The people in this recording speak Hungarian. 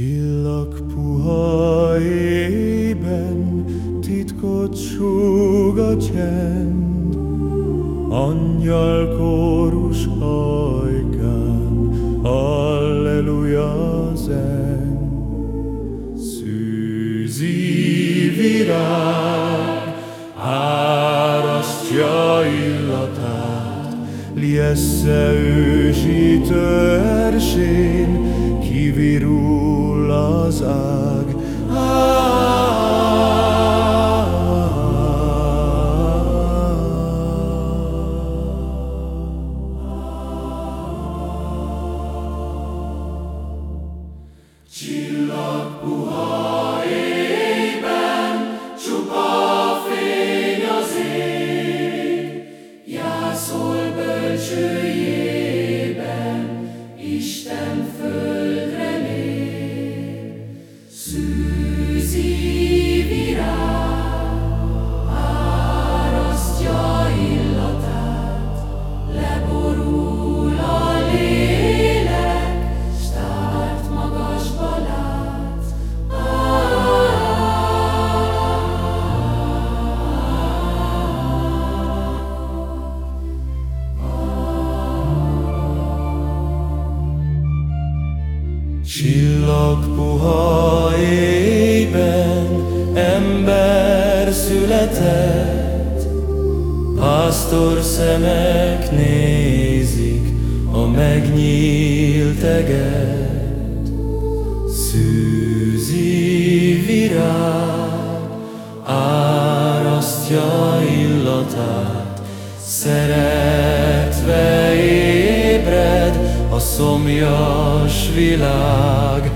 Csillag puha éjben, titkot súg a csend, Angyal kórus hajkán, Alleluja zen. Szűzi virág, Liesse ősítő ersén, kivirul az ág. Csillag Csillag puha éjben ember született, Pásztor szemek nézik a megnyílt eget. Szűzi virág árasztja illatát, Szeretve a szomjas világ.